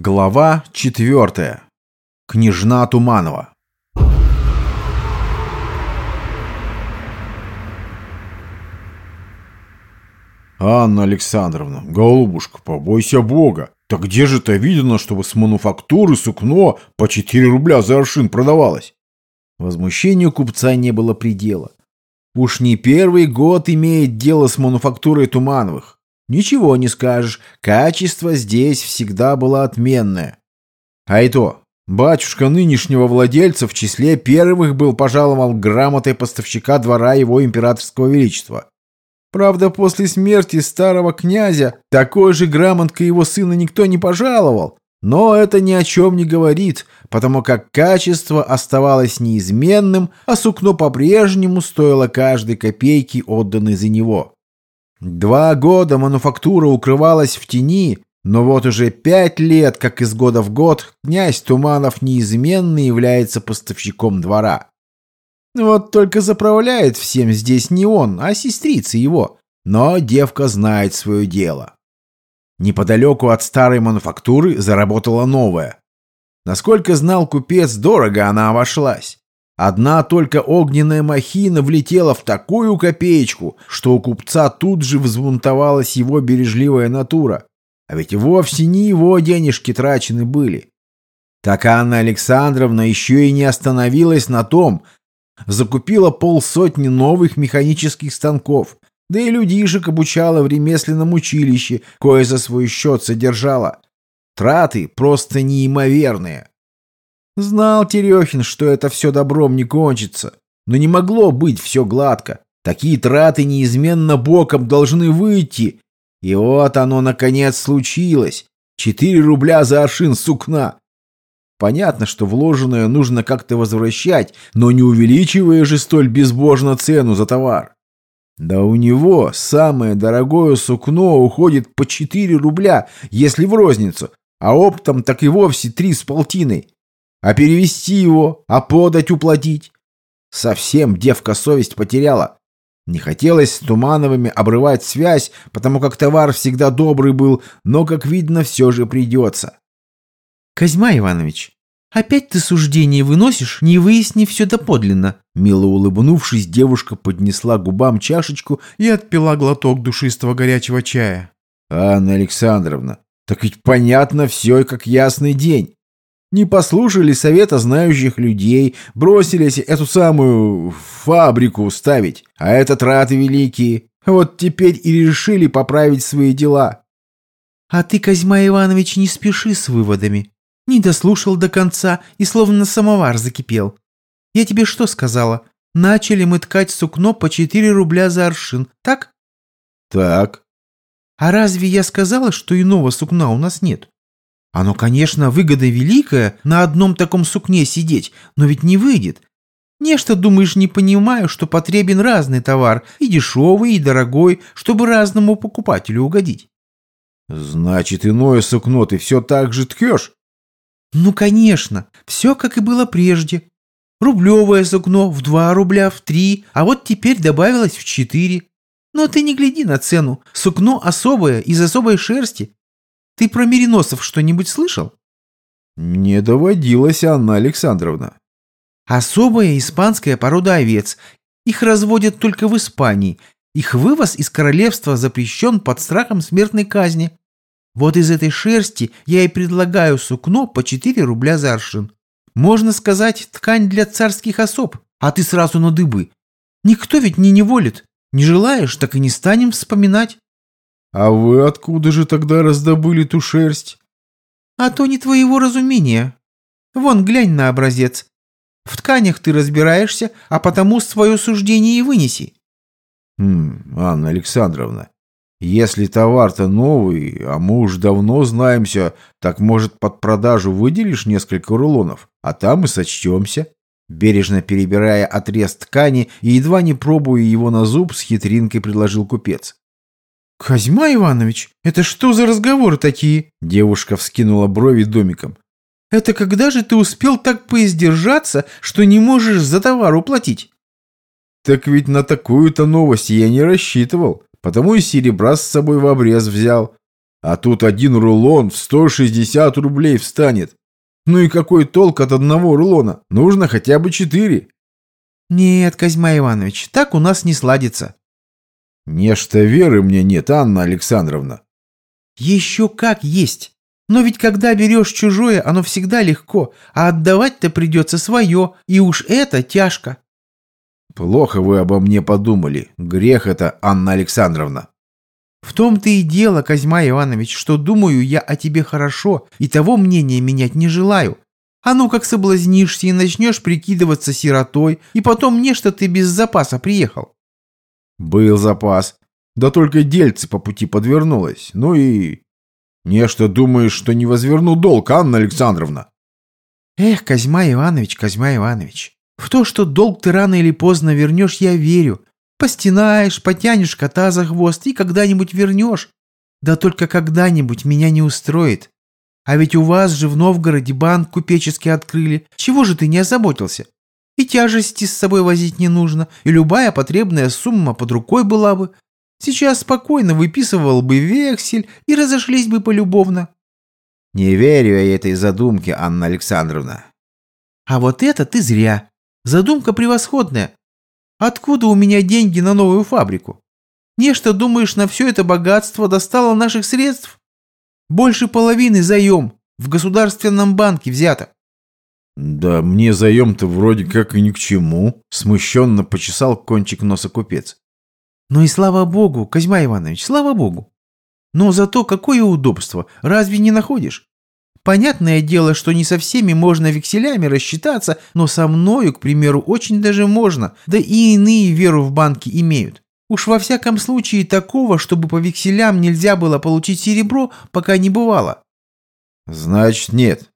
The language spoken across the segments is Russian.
Глава четвертая. Княжна Туманова. Анна Александровна, голубушка, побойся Бога. Так где же это видно, чтобы с мануфактуры сукно по 4 рубля за аршин продавалось? Возмущению купца не было предела. Уж не первый год имеет дело с мануфактурой Тумановых. Ничего не скажешь, качество здесь всегда было отменное. А и то, батюшка нынешнего владельца в числе первых был пожаловал грамотой поставщика двора его императорского величества. Правда, после смерти старого князя такой же грамоткой его сына никто не пожаловал, но это ни о чем не говорит, потому как качество оставалось неизменным, а сукно по-прежнему стоило каждой копейки, отданной за него. Два года мануфактура укрывалась в тени, но вот уже пять лет, как из года в год, князь Туманов неизменно является поставщиком двора. Вот только заправляет всем здесь не он, а сестрица его. Но девка знает свое дело. Неподалеку от старой мануфактуры заработала новая. Насколько знал купец, дорого она обошлась. Одна только огненная махина влетела в такую копеечку, что у купца тут же взбунтовалась его бережливая натура. А ведь вовсе не его денежки трачены были. Так Анна Александровна еще и не остановилась на том, закупила полсотни новых механических станков, да и людишек обучала в ремесленном училище, кое за свой счет содержала. Траты просто неимоверные. Знал Терехин, что это все добром не кончится. Но не могло быть все гладко. Такие траты неизменно боком должны выйти. И вот оно, наконец, случилось. Четыре рубля за аршин сукна. Понятно, что вложенное нужно как-то возвращать, но не увеличивая же столь безбожно цену за товар. Да у него самое дорогое сукно уходит по 4 рубля, если в розницу, а оптом так и вовсе три с полтиной. А перевести его, а подать уплатить? Совсем девка совесть потеряла. Не хотелось с Тумановыми обрывать связь, потому как товар всегда добрый был, но, как видно, все же придется. Козьма Иванович, опять ты суждение выносишь, не выяснив все доподлинно. Мило улыбнувшись, девушка поднесла губам чашечку и отпила глоток душистого горячего чая. Анна Александровна, так ведь понятно все, как ясный день. Не послушали совета знающих людей, бросились эту самую фабрику ставить, а это траты великие. Вот теперь и решили поправить свои дела. А ты, Козьма Иванович, не спеши с выводами. Не дослушал до конца и словно самовар закипел. Я тебе что сказала? Начали мы ткать сукно по 4 рубля за аршин, так? Так. А разве я сказала, что иного сукна у нас нет? Оно, конечно, выгода великая на одном таком сукне сидеть, но ведь не выйдет. Нечто, думаешь, не понимаю, что потребен разный товар, и дешевый, и дорогой, чтобы разному покупателю угодить. Значит, иное сукно ты все так же ткешь? Ну, конечно, все как и было прежде. Рублевое сукно в два рубля, в три, а вот теперь добавилось в четыре. Но ты не гляди на цену, сукно особое, из особой шерсти, ты про мериносов что-нибудь слышал? Не доводилось, Анна Александровна. Особая испанская порода овец. Их разводят только в Испании. Их вывоз из королевства запрещен под страхом смертной казни. Вот из этой шерсти я и предлагаю сукно по 4 рубля за аршин. Можно сказать, ткань для царских особ, а ты сразу на дыбы. Никто ведь не неволит. Не желаешь, так и не станем вспоминать. «А вы откуда же тогда раздобыли ту шерсть?» «А то не твоего разумения. Вон, глянь на образец. В тканях ты разбираешься, а потому свое суждение и вынеси». «Хм, Анна Александровна, если товар-то новый, а мы уж давно знаемся, так, может, под продажу выделишь несколько рулонов, а там и сочтемся?» Бережно перебирая отрез ткани и едва не пробуя его на зуб, с хитринкой предложил купец. «Козьма Иванович, это что за разговоры такие?» Девушка вскинула брови домиком. «Это когда же ты успел так поиздержаться, что не можешь за товар уплатить?» «Так ведь на такую-то новость я не рассчитывал, потому и серебра с собой в обрез взял. А тут один рулон в 160 рублей встанет. Ну и какой толк от одного рулона? Нужно хотя бы четыре. Нет, Козьма Иванович, так у нас не сладится. Нечто веры мне нет, Анна Александровна. Еще как есть. Но ведь когда берешь чужое, оно всегда легко, а отдавать-то придется свое, и уж это тяжко. Плохо вы обо мне подумали. Грех это, Анна Александровна. В том-то и дело, Козьма Иванович, что думаю я о тебе хорошо, и того мнения менять не желаю. А ну как соблазнишься и начнешь прикидываться сиротой, и потом мне что ты без запаса приехал. Был запас. Да только дельце по пути подвернулось. Ну и... Нечто думаешь, что не возверну долг, Анна Александровна? Эх, Козьма Иванович, Козьма Иванович, в то, что долг ты рано или поздно вернешь, я верю. Постинаешь, потянешь кота за хвост и когда-нибудь вернешь. Да только когда-нибудь меня не устроит. А ведь у вас же в Новгороде банк купеческий открыли. Чего же ты не озаботился? И тяжести с собой возить не нужно, и любая потребная сумма под рукой была бы. Сейчас спокойно выписывал бы вексель и разошлись бы полюбовно. Не верю я этой задумке, Анна Александровна. А вот это ты зря. Задумка превосходная. Откуда у меня деньги на новую фабрику? Нечто думаешь, на все это богатство достало наших средств? Больше половины заем в государственном банке взято. «Да мне заем-то вроде как и ни к чему», — смущенно почесал кончик носа купец. «Ну и слава богу, Козьма Иванович, слава богу! Но зато какое удобство, разве не находишь? Понятное дело, что не со всеми можно векселями рассчитаться, но со мною, к примеру, очень даже можно, да и иные веру в банки имеют. Уж во всяком случае такого, чтобы по векселям нельзя было получить серебро, пока не бывало». «Значит, нет»,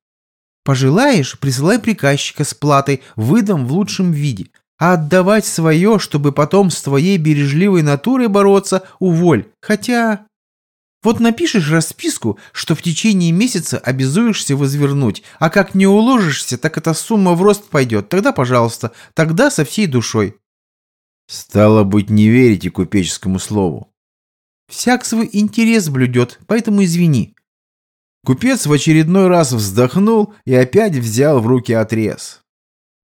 Пожелаешь, присылай приказчика с платой, выдам в лучшем виде. А отдавать свое, чтобы потом с твоей бережливой натурой бороться, уволь. Хотя... Вот напишешь расписку, что в течение месяца обязуешься возвернуть, а как не уложишься, так эта сумма в рост пойдет. Тогда, пожалуйста, тогда со всей душой. Стало быть, не верите купеческому слову. Всяк свой интерес блюдет, поэтому извини. Купец в очередной раз вздохнул и опять взял в руки отрез.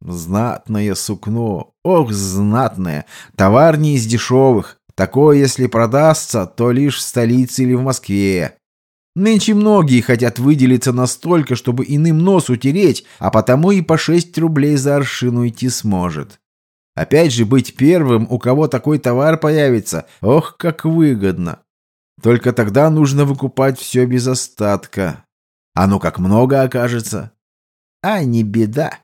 Знатное сукно, ох, знатное, товар не из дешевых. Такое, если продастся, то лишь в столице или в Москве. Нынче многие хотят выделиться настолько, чтобы иным нос утереть, а потому и по 6 рублей за аршину идти сможет. Опять же, быть первым, у кого такой товар появится, ох, как выгодно. Только тогда нужно выкупать все без остатка. А ну как много окажется. А не беда.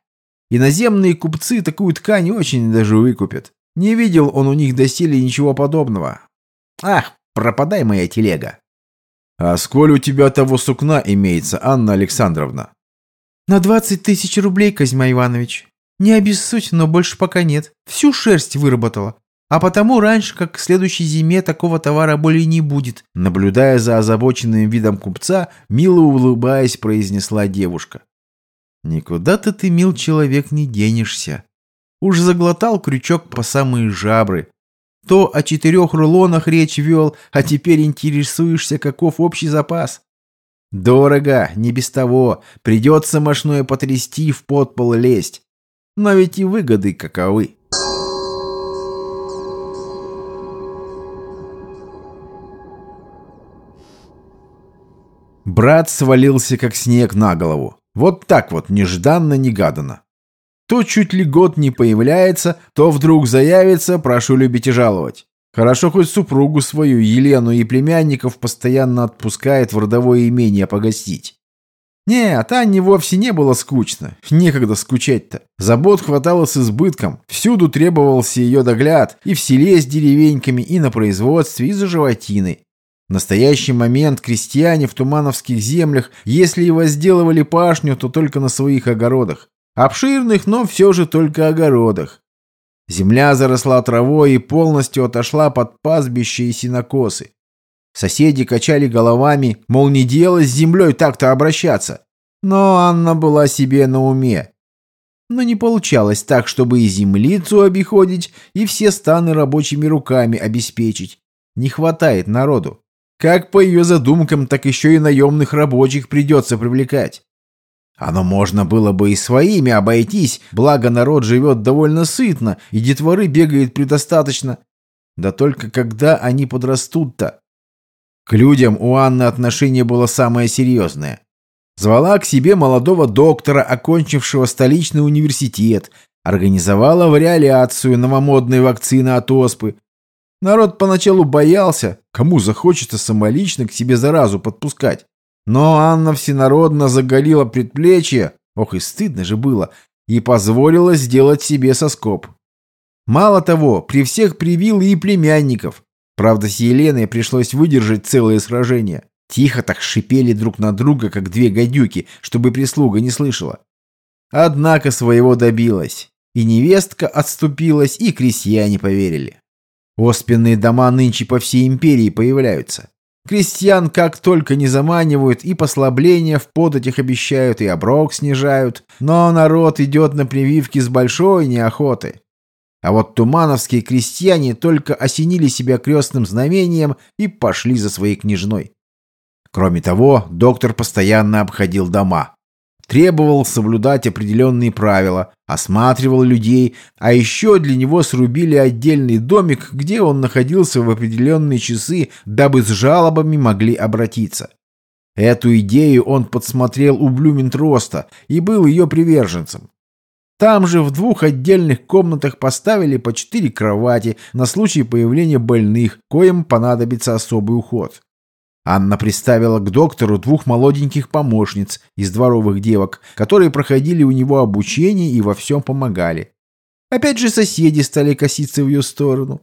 Иноземные купцы такую ткань очень даже выкупят. Не видел он у них доселе ничего подобного. Ах, пропадай моя телега. А сколь у тебя того сукна имеется, Анна Александровна? На двадцать тысяч рублей, Козьма Иванович. Не обессудь, но больше пока нет. Всю шерсть выработала. А потому раньше, как к следующей зиме, такого товара более не будет. Наблюдая за озабоченным видом купца, мило улыбаясь, произнесла девушка. Никуда-то ты, мил человек, не денешься. Уж заглотал крючок по самые жабры. То о четырех рулонах речь вел, а теперь интересуешься, каков общий запас. Дорого, не без того. Придется мощное потрясти, в подпол лезть. Но ведь и выгоды каковы. Брат свалился как снег на голову. Вот так вот, нежданно-негаданно. То чуть ли год не появляется, то вдруг заявится, прошу любить и жаловать. Хорошо хоть супругу свою, Елену и племянников постоянно отпускает в родовое имение погостить. Нет, Анне вовсе не было скучно. Некогда скучать-то. Забот хватало с избытком. Всюду требовался ее догляд. И в селе с деревеньками, и на производстве, и за животиной. В настоящий момент крестьяне в тумановских землях, если и возделывали пашню, то только на своих огородах. Обширных, но все же только огородах. Земля заросла травой и полностью отошла под пастбище и синокосы. Соседи качали головами, мол, не дело с землей так-то обращаться. Но Анна была себе на уме. Но не получалось так, чтобы и землицу обиходить, и все станы рабочими руками обеспечить. Не хватает народу. Как по ее задумкам, так еще и наемных рабочих придется привлекать. Оно можно было бы и своими обойтись, благо народ живет довольно сытно, и детворы бегает предостаточно. Да только когда они подрастут-то? К людям у Анны отношение было самое серьезное. Звала к себе молодого доктора, окончившего столичный университет, организовала вариоляцию новомодной вакцины от оспы. Народ поначалу боялся, кому захочется самолично к себе заразу подпускать. Но Анна всенародно заголила предплечье, ох и стыдно же было, и позволила сделать себе соскоб. Мало того, при всех привил и племянников. Правда, с Еленой пришлось выдержать целое сражение. Тихо так шипели друг на друга, как две гадюки, чтобы прислуга не слышала. Однако своего добилась. И невестка отступилась, и крестьяне поверили. Оспенные дома нынче по всей империи появляются. Крестьян как только не заманивают, и послабления в податях обещают, и оброк снижают, но народ идет на прививки с большой неохотой. А вот тумановские крестьяне только осенили себя крестным знамением и пошли за своей княжной. Кроме того, доктор постоянно обходил дома. Требовал соблюдать определенные правила, осматривал людей, а еще для него срубили отдельный домик, где он находился в определенные часы, дабы с жалобами могли обратиться. Эту идею он подсмотрел у Блюментроста и был ее приверженцем. Там же в двух отдельных комнатах поставили по четыре кровати на случай появления больных, коим понадобится особый уход. Анна приставила к доктору двух молоденьких помощниц из дворовых девок, которые проходили у него обучение и во всем помогали. Опять же соседи стали коситься в ее сторону.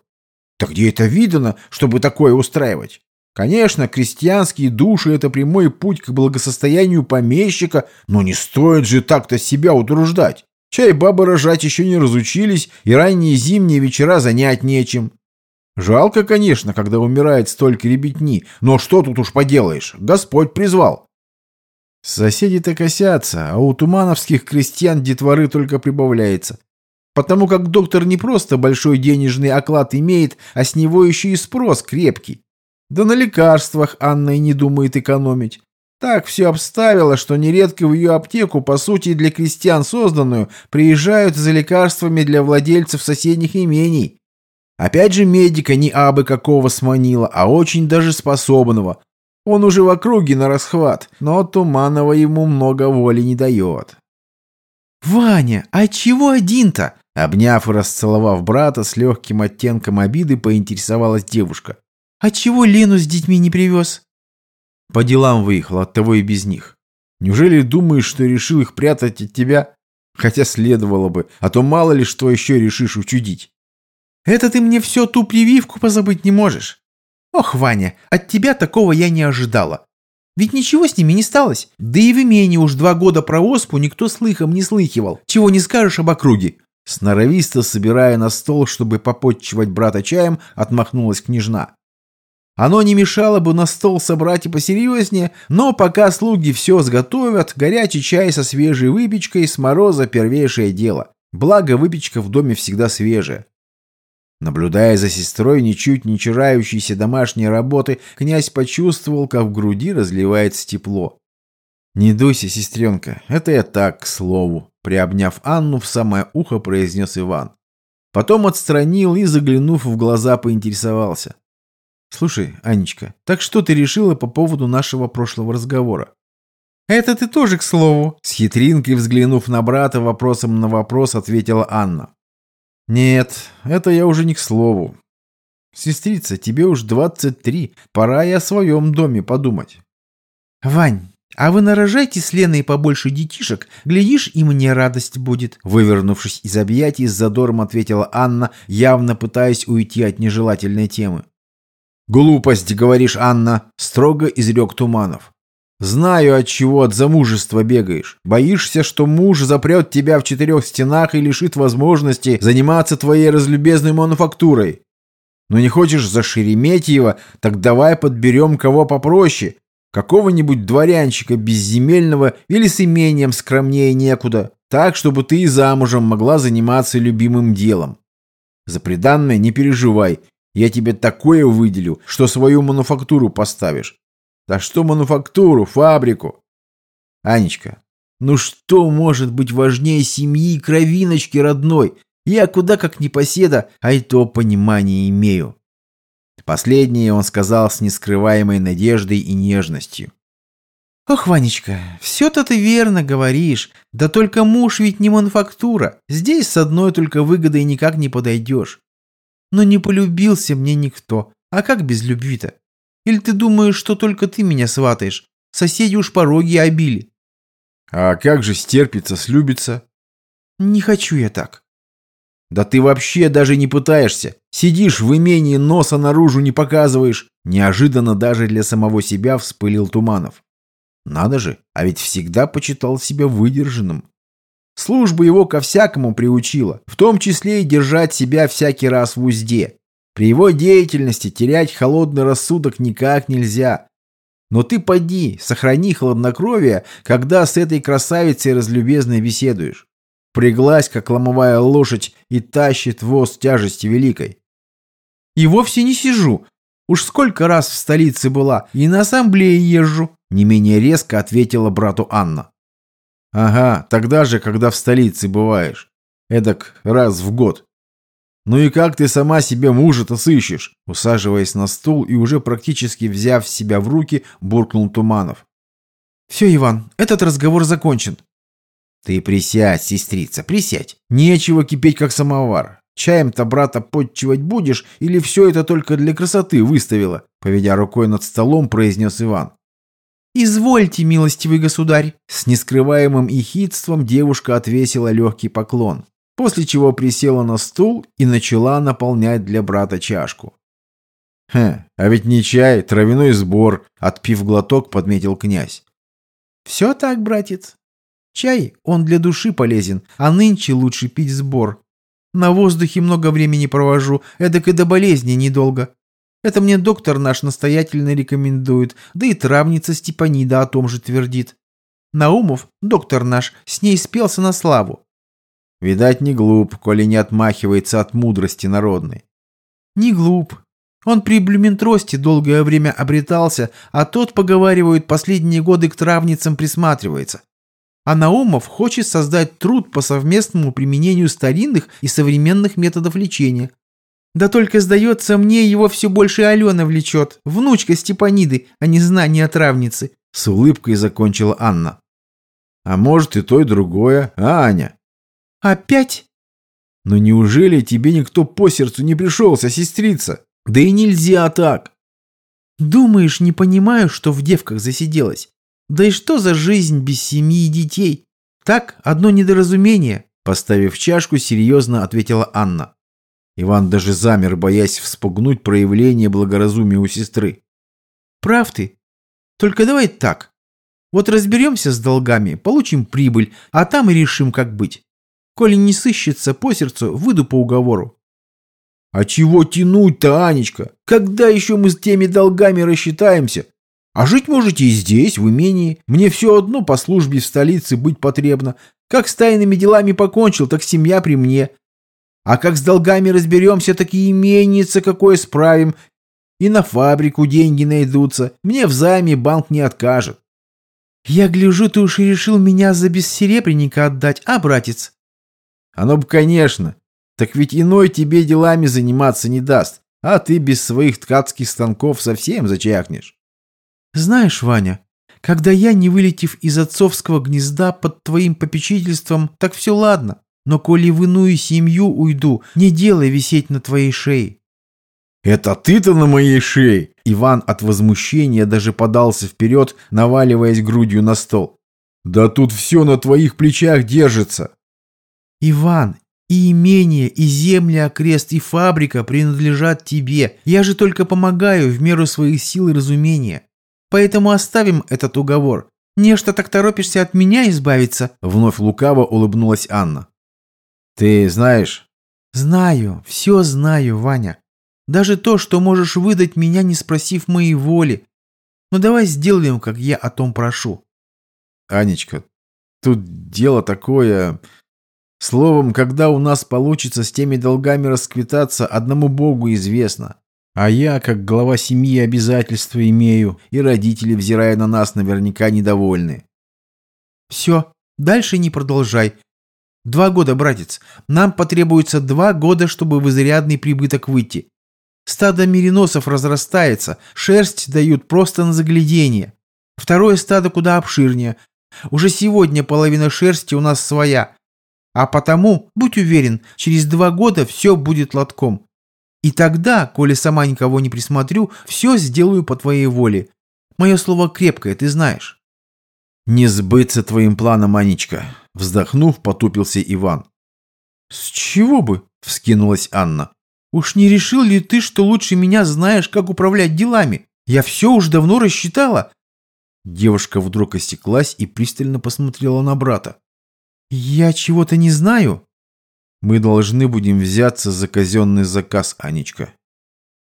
Так где это видано, чтобы такое устраивать? Конечно, крестьянские души – это прямой путь к благосостоянию помещика, но не стоит же так-то себя утруждать. Чай бабы рожать еще не разучились, и ранние зимние вечера занять нечем. Жалко, конечно, когда умирает столько ребятни, но что тут уж поделаешь, Господь призвал. Соседи-то косятся, а у тумановских крестьян детворы только прибавляется. Потому как доктор не просто большой денежный оклад имеет, а с него еще и спрос крепкий. Да на лекарствах Анна и не думает экономить. Так все обставило, что нередко в ее аптеку, по сути для крестьян созданную, приезжают за лекарствами для владельцев соседних имений. Опять же медика не абы какого сманила, а очень даже способного. Он уже в округе на расхват, но Туманова ему много воли не дает. «Ваня, а чего один-то?» Обняв и расцеловав брата, с легким оттенком обиды поинтересовалась девушка. «А чего Лену с детьми не привез?» По делам выехал, оттого и без них. Неужели думаешь, что решил их прятать от тебя? Хотя следовало бы, а то мало ли что еще решишь учудить. Это ты мне все ту прививку позабыть не можешь. Ох, Ваня, от тебя такого я не ожидала. Ведь ничего с ними не сталось. Да и в имении уж два года про оспу никто слыхом не слыхивал. Чего не скажешь об округе. Сноровисто, собирая на стол, чтобы попотчевать брата чаем, отмахнулась княжна. Оно не мешало бы на стол собрать и посерьезнее, но пока слуги все сготовят, горячий чай со свежей выпечкой с мороза первейшее дело. Благо, выпечка в доме всегда свежая. Наблюдая за сестрой, ничуть не чарающейся домашней работы, князь почувствовал, как в груди разливается тепло. «Не дуйся, сестренка, это я так, к слову», — приобняв Анну, в самое ухо произнес Иван. Потом отстранил и, заглянув в глаза, поинтересовался. «Слушай, Анечка, так что ты решила по поводу нашего прошлого разговора?» «Это ты тоже, к слову», — с хитринкой взглянув на брата, вопросом на вопрос ответила Анна. «Нет, это я уже не к слову. Сестрица, тебе уж двадцать три, пора и о своем доме подумать». «Вань, а вы нарожайте с Леной побольше детишек, глядишь, и мне радость будет», вывернувшись из объятий, с задором ответила Анна, явно пытаясь уйти от нежелательной темы. «Глупость, говоришь, Анна», — строго изрек Туманов. «Знаю, от чего от замужества бегаешь. Боишься, что муж запрет тебя в четырех стенах и лишит возможности заниматься твоей разлюбезной мануфактурой. Но не хочешь за Шереметьева, так давай подберем кого попроще. Какого-нибудь дворянчика безземельного или с имением скромнее некуда. Так, чтобы ты и замужем могла заниматься любимым делом. За приданное не переживай, Я тебе такое выделю, что свою мануфактуру поставишь. Да что мануфактуру, фабрику? Анечка, ну что может быть важнее семьи и кровиночки родной? Я куда как непоседа, а и то понимание имею. Последнее он сказал с нескрываемой надеждой и нежностью. «Ох, Ванечка, все-то ты верно говоришь. Да только муж ведь не мануфактура. Здесь с одной только выгодой никак не подойдешь. Но не полюбился мне никто. А как без любви-то? Или ты думаешь, что только ты меня сватаешь? Соседи уж пороги обили». «А как же стерпится, слюбится?» «Не хочу я так. Да ты вообще даже не пытаешься. Сидишь в имении, носа наружу не показываешь. Неожиданно даже для самого себя вспылил Туманов. Надо же, а ведь всегда почитал себя выдержанным. Служба его ко всякому приучила, в том числе и держать себя всякий раз в узде. При его деятельности терять холодный рассудок никак нельзя. Но ты поди, сохрани хладнокровие, когда с этой красавицей разлюбезно беседуешь. Приглась, как ломовая лошадь, и тащит воз тяжести великой. И вовсе не сижу. Уж сколько раз в столице была, и на ассамблее езжу, не менее резко ответила брату Анна. Ага, тогда же, когда в столице бываешь. Эдак раз в год. Ну и как ты сама себе мужа-то сыщешь? Усаживаясь на стул и уже практически взяв себя в руки, буркнул Туманов. Все, Иван, этот разговор закончен. Ты присядь, сестрица, присядь. Нечего кипеть, как самовар. Чаем-то брата подчивать будешь или все это только для красоты выставила?» Поведя рукой над столом, произнес Иван. «Извольте, милостивый государь!» С нескрываемым ехидством девушка отвесила легкий поклон, после чего присела на стул и начала наполнять для брата чашку. «Хе, а ведь не чай, травяной сбор», — отпив глоток, подметил князь. «Все так, братец. Чай, он для души полезен, а нынче лучше пить сбор. На воздухе много времени провожу, эдак и до болезни недолго. Это мне доктор наш настоятельно рекомендует, да и травница Степанида о том же твердит. Наумов, доктор наш, с ней спелся на славу. Видать, не глуп, коли не отмахивается от мудрости народной. Не глуп. Он при Блюментросте долгое время обретался, а тот, поговаривают, последние годы к травницам присматривается. А Наумов хочет создать труд по совместному применению старинных и современных методов лечения. Да только, сдается мне, его все больше Алена влечет, внучка Степаниды, а не знание травницы. С улыбкой закончила Анна. А может и то, и другое, а, Аня? Опять? Но неужели тебе никто по сердцу не пришелся, сестрица? Да и нельзя так. Думаешь, не понимаю, что в девках засиделась? Да и что за жизнь без семьи и детей? Так, одно недоразумение, поставив чашку, серьезно ответила Анна. Иван даже замер, боясь вспугнуть проявление благоразумия у сестры. Прав ты. Только давай так. Вот разберемся с долгами, получим прибыль, а там и решим, как быть. Коли не сыщется по сердцу, выйду по уговору. А чего тянуть-то, Анечка? Когда еще мы с теми долгами рассчитаемся? А жить можете и здесь, в имении. Мне все одно по службе в столице быть потребно. Как с тайными делами покончил, так семья при мне. А как с долгами разберемся, так и именица какое справим. И на фабрику деньги найдутся. Мне в займе банк не откажет. Я гляжу, ты уж и решил меня за бессеребренника отдать, а, братец? Оно бы, конечно. Так ведь иной тебе делами заниматься не даст. А ты без своих ткацких станков совсем зачахнешь. Знаешь, Ваня, когда я, не вылетев из отцовского гнезда под твоим попечительством, так все ладно. Но коли в иную семью уйду, не делай висеть на твоей шее. «Это ты-то на моей шее!» Иван от возмущения даже подался вперед, наваливаясь грудью на стол. «Да тут все на твоих плечах держится!» «Иван, и имение, и земля окрест, и фабрика принадлежат тебе. Я же только помогаю в меру своих сил и разумения. Поэтому оставим этот уговор. Нечто так торопишься от меня избавиться?» Вновь лукаво улыбнулась Анна. «Ты знаешь?» «Знаю, все знаю, Ваня. Даже то, что можешь выдать меня, не спросив моей воли. Но давай сделаем, как я о том прошу». «Анечка, тут дело такое...» Словом, когда у нас получится с теми долгами расквитаться, одному Богу известно. А я, как глава семьи, обязательства имею, и родители, взирая на нас, наверняка недовольны. Все, дальше не продолжай. Два года, братец. Нам потребуется два года, чтобы в изрядный прибыток выйти. Стадо мериносов разрастается, шерсть дают просто на заглядение. Второе стадо куда обширнее. Уже сегодня половина шерсти у нас своя. А потому, будь уверен, через два года все будет лотком. И тогда, коли сама никого не присмотрю, все сделаю по твоей воле. Мое слово крепкое, ты знаешь». «Не сбыться твоим планом, Анечка», — вздохнув, потупился Иван. «С чего бы?» — вскинулась Анна. «Уж не решил ли ты, что лучше меня знаешь, как управлять делами? Я все уж давно рассчитала». Девушка вдруг осеклась и пристально посмотрела на брата. «Я чего-то не знаю?» Мы должны будем взяться за казенный заказ, Анечка.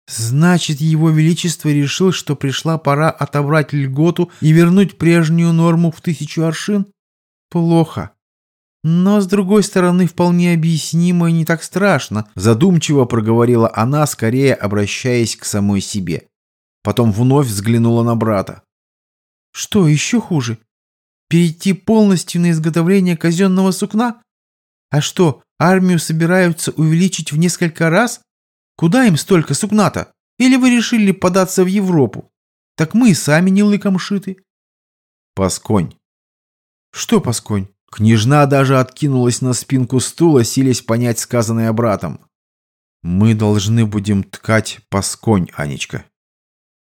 Значит, его величество решил, что пришла пора отобрать льготу и вернуть прежнюю норму в тысячу аршин? Плохо. Но, с другой стороны, вполне объяснимо и не так страшно, задумчиво проговорила она, скорее обращаясь к самой себе. Потом вновь взглянула на брата. Что еще хуже? Перейти полностью на изготовление казенного сукна? А что, армию собираются увеличить в несколько раз? Куда им столько сукната? Или вы решили податься в Европу? Так мы и сами не лыком шиты. Пасконь. Что пасконь? Княжна даже откинулась на спинку стула, силясь понять сказанное братом. Мы должны будем ткать пасконь, Анечка.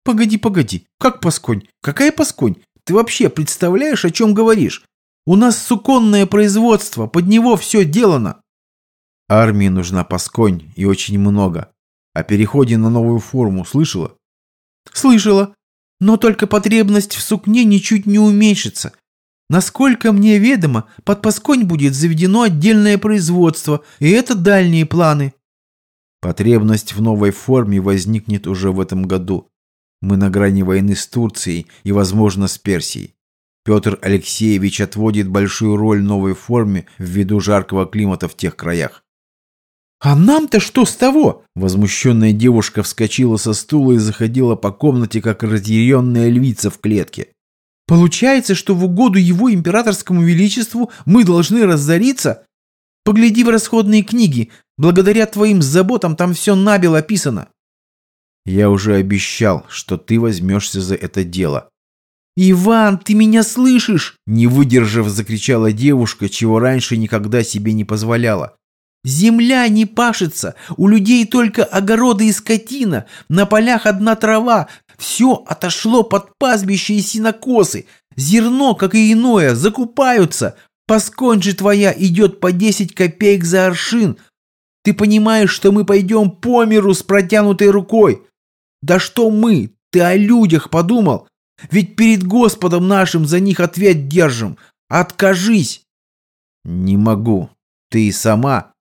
Погоди, погоди. Как пасконь? Какая пасконь? Ты вообще представляешь, о чем говоришь? У нас суконное производство, под него все делано. Армии нужна пасконь и очень много. О переходе на новую форму слышала? Слышала. Но только потребность в сукне ничуть не уменьшится. Насколько мне ведомо, под пасконь будет заведено отдельное производство, и это дальние планы. Потребность в новой форме возникнет уже в этом году. Мы на грани войны с Турцией и, возможно, с Персией. Петр Алексеевич отводит большую роль новой форме ввиду жаркого климата в тех краях. «А нам-то что с того?» Возмущенная девушка вскочила со стула и заходила по комнате, как разъяренная львица в клетке. «Получается, что в угоду его императорскому величеству мы должны разориться? Погляди в расходные книги. Благодаря твоим заботам там все набело описано». «Я уже обещал, что ты возьмешься за это дело», «Иван, ты меня слышишь?» Не выдержав, закричала девушка, чего раньше никогда себе не позволяла. Земля не пашется, у людей только огороды и скотина, на полях одна трава, все отошло под пастбище и синокосы, зерно, как и иное, закупаются, Посконь же твоя идет по 10 копеек за аршин. Ты понимаешь, что мы пойдем по миру с протянутой рукой? Да что мы? Ты о людях подумал? Ведь перед Господом нашим за них ответ держим. Откажись!» «Не могу. Ты и сама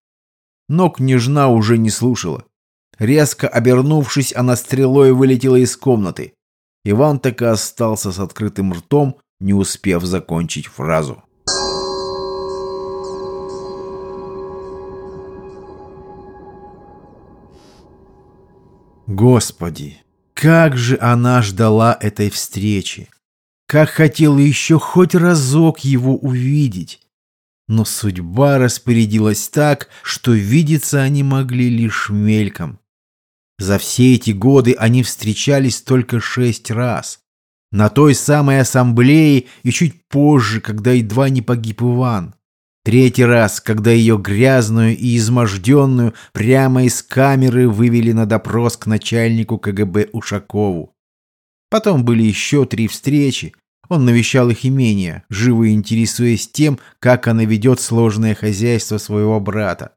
но княжна уже не слушала. Резко обернувшись, она стрелой вылетела из комнаты. Иван так и остался с открытым ртом, не успев закончить фразу. Господи, как же она ждала этой встречи! Как хотела еще хоть разок его увидеть! Но судьба распорядилась так, что видеться они могли лишь мельком. За все эти годы они встречались только шесть раз. На той самой ассамблее и чуть позже, когда едва не погиб Иван. Третий раз, когда ее грязную и изможденную прямо из камеры вывели на допрос к начальнику КГБ Ушакову. Потом были еще три встречи, он навещал их имение, живо интересуясь тем, как она ведет сложное хозяйство своего брата.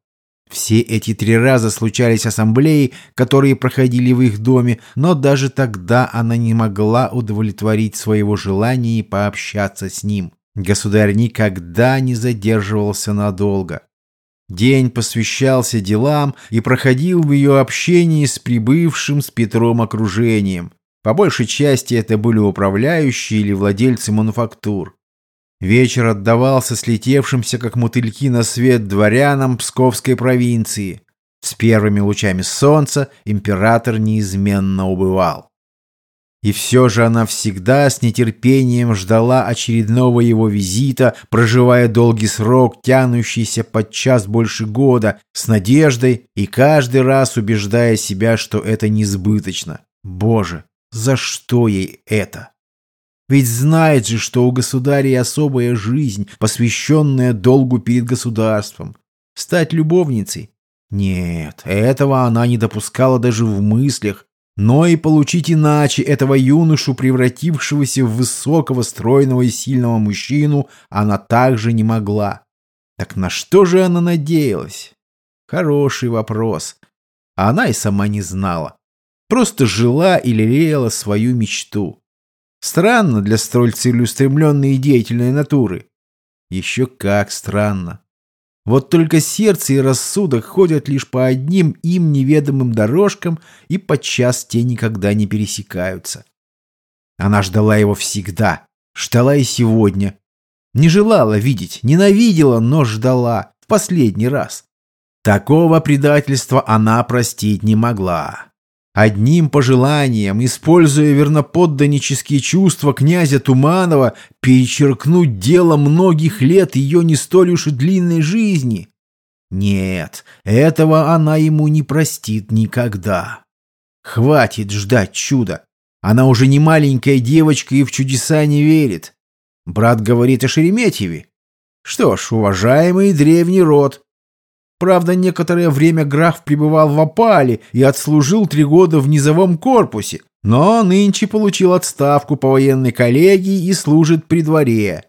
Все эти три раза случались ассамблеи, которые проходили в их доме, но даже тогда она не могла удовлетворить своего желания пообщаться с ним. Государь никогда не задерживался надолго. День посвящался делам и проходил в ее общении с прибывшим с Петром окружением. По большей части это были управляющие или владельцы мануфактур. Вечер отдавался слетевшимся, как мотыльки на свет, дворянам Псковской провинции. С первыми лучами солнца император неизменно убывал. И все же она всегда с нетерпением ждала очередного его визита, проживая долгий срок, тянущийся подчас больше года, с надеждой и каждый раз убеждая себя, что это несбыточно. Боже, за что ей это? Ведь знает же, что у государя особая жизнь, посвященная долгу перед государством. Стать любовницей? Нет, этого она не допускала даже в мыслях, но и получить иначе этого юношу, превратившегося в высокого, стройного и сильного мужчину, она также не могла. Так на что же она надеялась? Хороший вопрос. она и сама не знала. Просто жила и лелеяла свою мечту. Странно для столь целеустремленной и деятельной натуры. Еще как странно. Вот только сердце и рассудок ходят лишь по одним им неведомым дорожкам, и подчас те никогда не пересекаются. Она ждала его всегда, ждала и сегодня. Не желала видеть, ненавидела, но ждала в последний раз. Такого предательства она простить не могла. Одним пожеланием, используя верноподданнические чувства князя Туманова, перечеркнуть дело многих лет ее не столь уж и длинной жизни. Нет, этого она ему не простит никогда. Хватит ждать чуда. Она уже не маленькая девочка и в чудеса не верит. Брат говорит о Шереметьеве. Что ж, уважаемый древний род, Правда, некоторое время граф пребывал в опале и отслужил три года в низовом корпусе, но нынче получил отставку по военной коллегии и служит при дворе.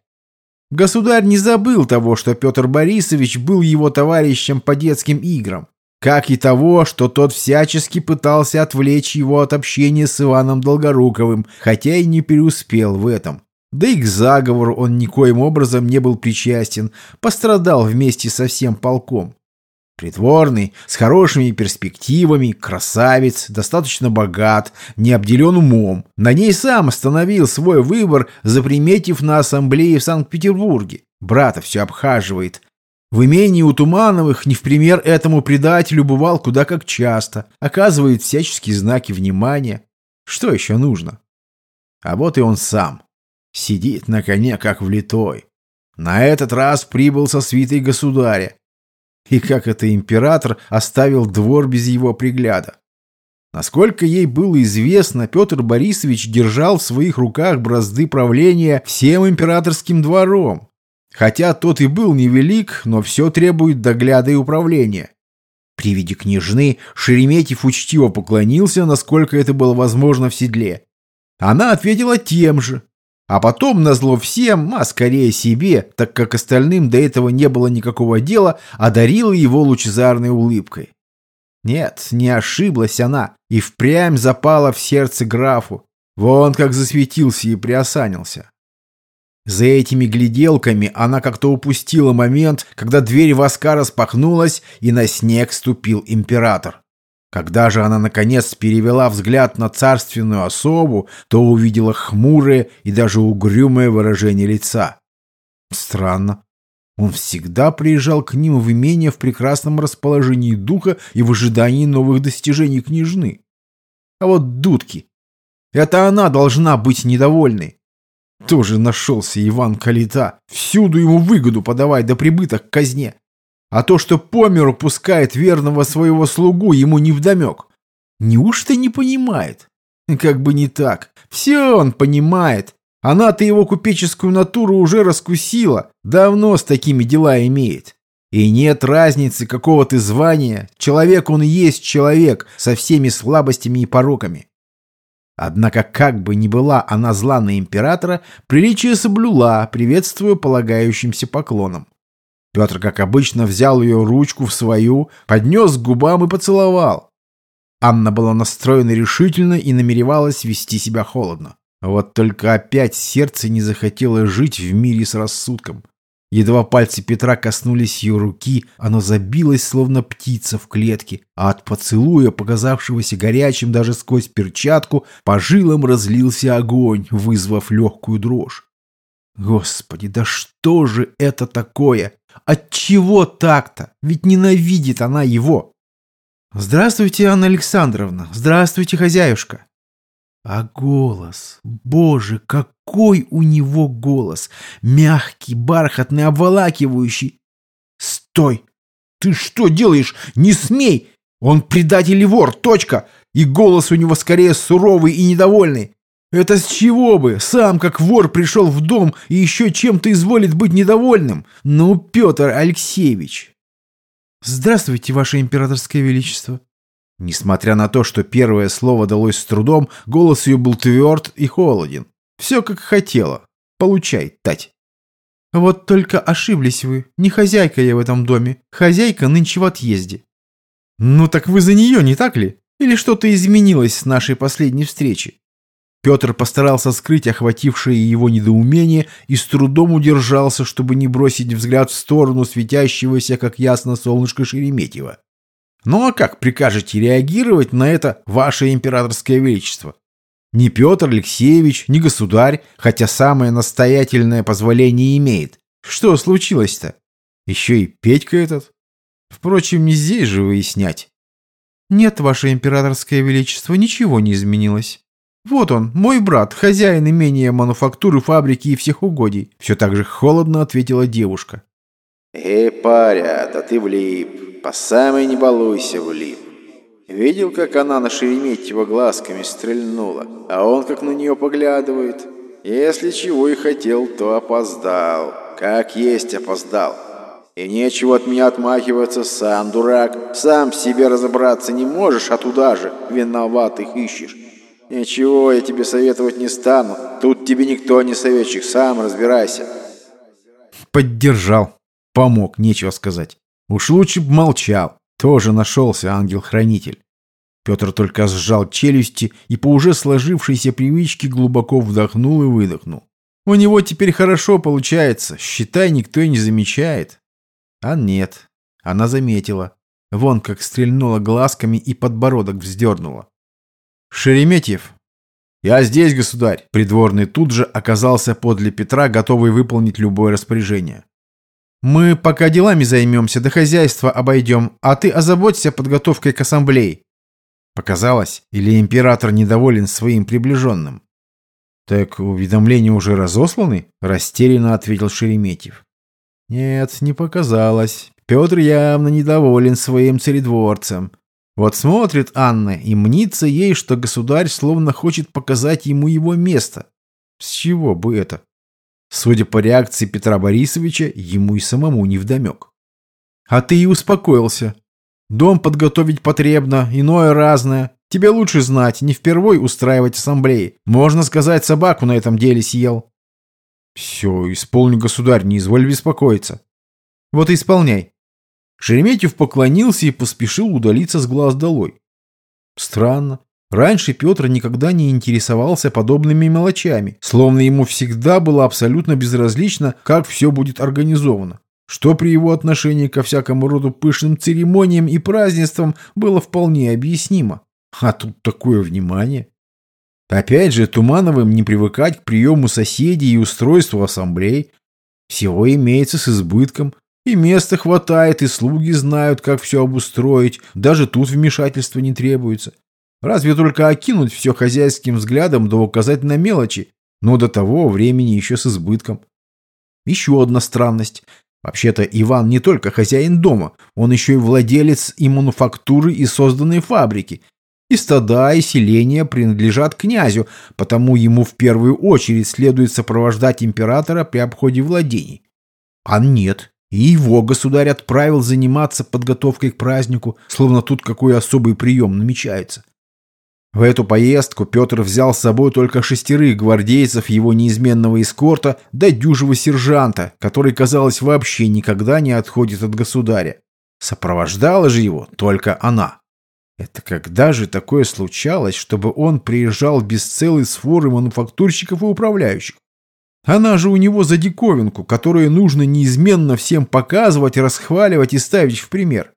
Государь не забыл того, что Петр Борисович был его товарищем по детским играм, как и того, что тот всячески пытался отвлечь его от общения с Иваном Долгоруковым, хотя и не преуспел в этом. Да и к заговору он никоим образом не был причастен, пострадал вместе со всем полком. Притворный, с хорошими перспективами, красавец, достаточно богат, не обделен умом. На ней сам остановил свой выбор, заприметив на ассамблее в Санкт-Петербурге. Брата все обхаживает. В имении у Тумановых не в пример этому предателю бывал куда как часто. Оказывает всяческие знаки внимания. Что еще нужно? А вот и он сам. Сидит на коне, как влитой. На этот раз прибыл со свитой государя. И как это император оставил двор без его пригляда. Насколько ей было известно, Петр Борисович держал в своих руках бразды правления всем императорским двором. Хотя тот и был невелик, но все требует догляда и управления. При виде княжны Шереметьев учтиво поклонился, насколько это было возможно в седле. Она ответила тем же, а потом, назло всем, а скорее себе, так как остальным до этого не было никакого дела, одарила его лучезарной улыбкой. Нет, не ошиблась она, и впрямь запала в сердце графу. Вон как засветился и приосанился. За этими гляделками она как-то упустила момент, когда дверь воска распахнулась, и на снег ступил император. Когда же она, наконец, перевела взгляд на царственную особу, то увидела хмурое и даже угрюмое выражение лица. Странно. Он всегда приезжал к ним в имение в прекрасном расположении духа и в ожидании новых достижений княжны. А вот дудки. Это она должна быть недовольной. Тоже нашелся Иван Калита. Всюду ему выгоду подавать до прибыток к казне. А то, что по миру пускает верного своего слугу, ему невдомек. Неужто не понимает? Как бы не так. Все он понимает. Она-то его купеческую натуру уже раскусила. Давно с такими дела имеет. И нет разницы, какого ты звания. Человек он есть человек, со всеми слабостями и пороками. Однако, как бы ни была она зла на императора, приличие соблюла, приветствуя полагающимся поклоном. Петр, как обычно, взял ее ручку в свою, поднес к губам и поцеловал. Анна была настроена решительно и намеревалась вести себя холодно. Вот только опять сердце не захотело жить в мире с рассудком. Едва пальцы Петра коснулись ее руки, оно забилось, словно птица в клетке, а от поцелуя, показавшегося горячим даже сквозь перчатку, по жилам разлился огонь, вызвав легкую дрожь. Господи, да что же это такое? Отчего так-то? Ведь ненавидит она его. «Здравствуйте, Анна Александровна! Здравствуйте, хозяюшка!» А голос, боже, какой у него голос! Мягкий, бархатный, обволакивающий. «Стой! Ты что делаешь? Не смей! Он предатель и вор, точка! И голос у него скорее суровый и недовольный. Это с чего бы? Сам как вор пришел в дом и еще чем-то изволит быть недовольным. Ну, Петр Алексеевич!» «Здравствуйте, Ваше Императорское Величество!» Несмотря на то, что первое слово далось с трудом, голос ее был тверд и холоден. Все как хотела. Получай, Тать. Вот только ошиблись вы. Не хозяйка я в этом доме. Хозяйка нынче в отъезде. Ну так вы за нее, не так ли? Или что-то изменилось с нашей последней встречи? Петр постарался скрыть охватившее его недоумение и с трудом удержался, чтобы не бросить взгляд в сторону светящегося, как ясно, солнышко Шереметьева. Ну а как прикажете реагировать на это ваше императорское величество? Ни Петр Алексеевич, ни государь, хотя самое настоятельное позволение имеет. Что случилось-то? Еще и Петька этот? Впрочем, не здесь же выяснять. Нет, ваше императорское величество, ничего не изменилось. Вот он, мой брат, хозяин имения мануфактуры, фабрики и всех угодий. Все так же холодно ответила девушка. Эй, паря, да ты влип, по самой не балуйся влип. Видел, как она на Шереметьево глазками стрельнула, а он как на нее поглядывает? Если чего и хотел, то опоздал. Как есть опоздал. И нечего от меня отмахиваться, сам дурак. Сам себе разобраться не можешь, а туда же виноватых ищешь. Ничего, я тебе советовать не стану. Тут тебе никто не советчик, сам разбирайся. Поддержал. Помог, нечего сказать. Уж лучше б молчал. Тоже нашелся ангел-хранитель. Петр только сжал челюсти и по уже сложившейся привычке глубоко вдохнул и выдохнул. У него теперь хорошо получается, считай, никто и не замечает. А нет, она заметила. Вон как стрельнула глазками и подбородок вздернула. «Шереметьев!» «Я здесь, государь!» Придворный тут же оказался подле Петра, готовый выполнить любое распоряжение. Мы пока делами займемся, до хозяйства обойдем, а ты озаботься подготовкой к ассамблее. Показалось, или император недоволен своим приближенным? Так уведомления уже разосланы? Растерянно ответил Шереметьев. Нет, не показалось. Петр явно недоволен своим царедворцем. Вот смотрит Анна и мнится ей, что государь словно хочет показать ему его место. С чего бы это? Судя по реакции Петра Борисовича, ему и самому невдомек. А ты и успокоился. Дом подготовить потребно, иное разное. Тебе лучше знать, не впервой устраивать ассамблеи. Можно сказать, собаку на этом деле съел. Все, исполню, государь, не изволь беспокоиться. Вот и исполняй. Шереметьев поклонился и поспешил удалиться с глаз долой. Странно. Раньше Петр никогда не интересовался подобными мелочами, словно ему всегда было абсолютно безразлично, как все будет организовано. Что при его отношении ко всякому роду пышным церемониям и празднествам было вполне объяснимо. А тут такое внимание. Опять же, Тумановым не привыкать к приему соседей и устройству ассамблей. Всего имеется с избытком, и места хватает, и слуги знают, как все обустроить, даже тут вмешательства не требуется. Разве только окинуть все хозяйским взглядом да указать на мелочи, но до того времени еще с избытком. Еще одна странность. Вообще-то Иван не только хозяин дома, он еще и владелец и мануфактуры, и созданной фабрики. И стада, и селения принадлежат князю, потому ему в первую очередь следует сопровождать императора при обходе владений. А нет, и его государь отправил заниматься подготовкой к празднику, словно тут какой особый прием намечается. В эту поездку Петр взял с собой только шестерых гвардейцев его неизменного эскорта да дюжего сержанта, который, казалось, вообще никогда не отходит от государя. Сопровождала же его только она. Это когда же такое случалось, чтобы он приезжал без целой своры мануфактурщиков и управляющих? Она же у него за диковинку, которую нужно неизменно всем показывать, расхваливать и ставить в пример.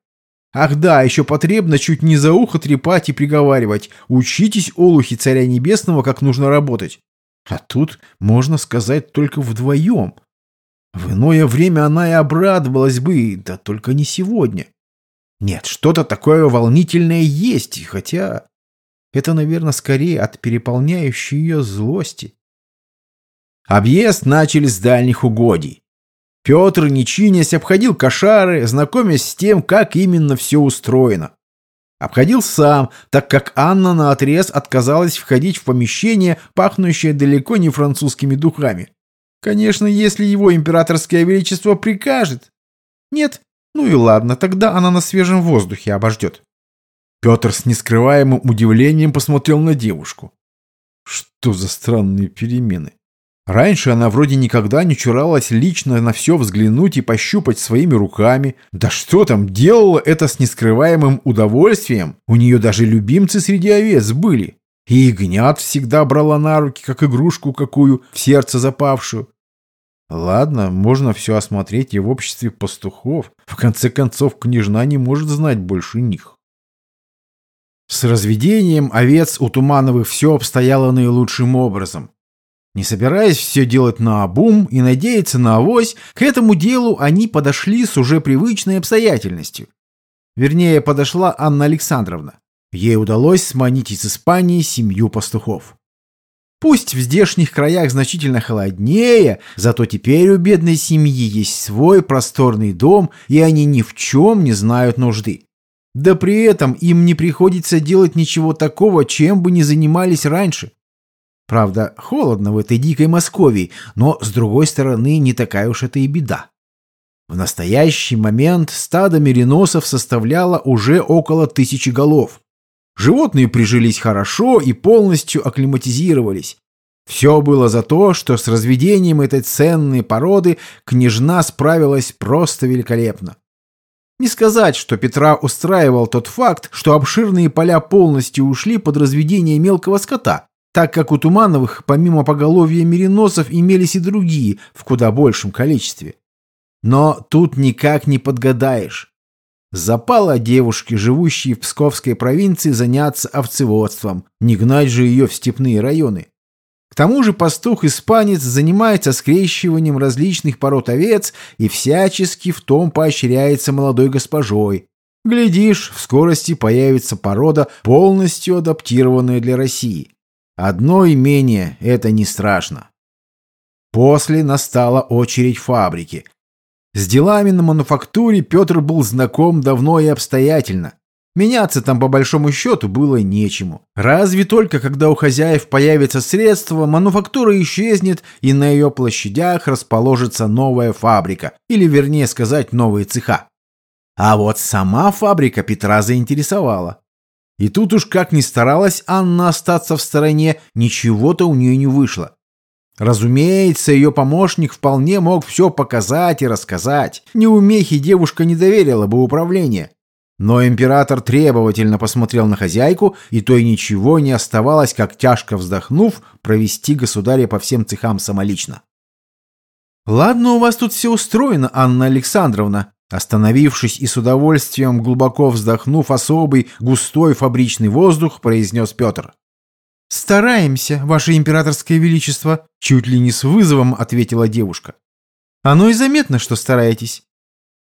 Ах да, еще потребно чуть не за ухо трепать и приговаривать. Учитесь, олухи царя небесного, как нужно работать. А тут, можно сказать, только вдвоем. В иное время она и обрадовалась бы, да только не сегодня. Нет, что-то такое волнительное есть, хотя это, наверное, скорее от переполняющей ее злости. Объезд начали с дальних угодий. Петр, не чинясь, обходил кошары, знакомясь с тем, как именно все устроено. Обходил сам, так как Анна наотрез отказалась входить в помещение, пахнущее далеко не французскими духами. Конечно, если его императорское величество прикажет. Нет, ну и ладно, тогда она на свежем воздухе обождет. Петр с нескрываемым удивлением посмотрел на девушку. Что за странные перемены? Раньше она вроде никогда не чуралась лично на все взглянуть и пощупать своими руками. Да что там, делала это с нескрываемым удовольствием. У нее даже любимцы среди овец были. И ягнят всегда брала на руки, как игрушку какую, в сердце запавшую. Ладно, можно все осмотреть и в обществе пастухов. В конце концов, княжна не может знать больше них. С разведением овец у Тумановых все обстояло наилучшим образом. Не собираясь все делать на обум и надеяться на авось, к этому делу они подошли с уже привычной обстоятельностью. Вернее, подошла Анна Александровна. Ей удалось сманить из Испании семью пастухов. Пусть в здешних краях значительно холоднее, зато теперь у бедной семьи есть свой просторный дом, и они ни в чем не знают нужды. Да при этом им не приходится делать ничего такого, чем бы не занимались раньше. Правда, холодно в этой дикой Москве, но, с другой стороны, не такая уж это и беда. В настоящий момент стадо мериносов составляло уже около тысячи голов. Животные прижились хорошо и полностью акклиматизировались. Все было за то, что с разведением этой ценной породы княжна справилась просто великолепно. Не сказать, что Петра устраивал тот факт, что обширные поля полностью ушли под разведение мелкого скота, так как у Тумановых, помимо поголовья мериносов, имелись и другие в куда большем количестве. Но тут никак не подгадаешь. Запала девушке, живущей в Псковской провинции, заняться овцеводством, не гнать же ее в степные районы. К тому же пастух-испанец занимается скрещиванием различных пород овец и всячески в том поощряется молодой госпожой. Глядишь, в скорости появится порода, полностью адаптированная для России. Одно имение — это не страшно. После настала очередь фабрики. С делами на мануфактуре Петр был знаком давно и обстоятельно. Меняться там по большому счету было нечему. Разве только когда у хозяев появится средства, мануфактура исчезнет и на ее площадях расположится новая фабрика, или вернее сказать новые цеха. А вот сама фабрика Петра заинтересовала. И тут уж как ни старалась Анна остаться в стороне, ничего-то у нее не вышло. Разумеется, ее помощник вполне мог все показать и рассказать. Неумехи девушка не доверила бы управление. Но император требовательно посмотрел на хозяйку, и той ничего не оставалось, как тяжко вздохнув, провести государя по всем цехам самолично. «Ладно, у вас тут все устроено, Анна Александровна», Остановившись и с удовольствием глубоко вздохнув особый густой фабричный воздух, произнес Петр. «Стараемся, ваше императорское величество», — чуть ли не с вызовом ответила девушка. «Оно и заметно, что стараетесь.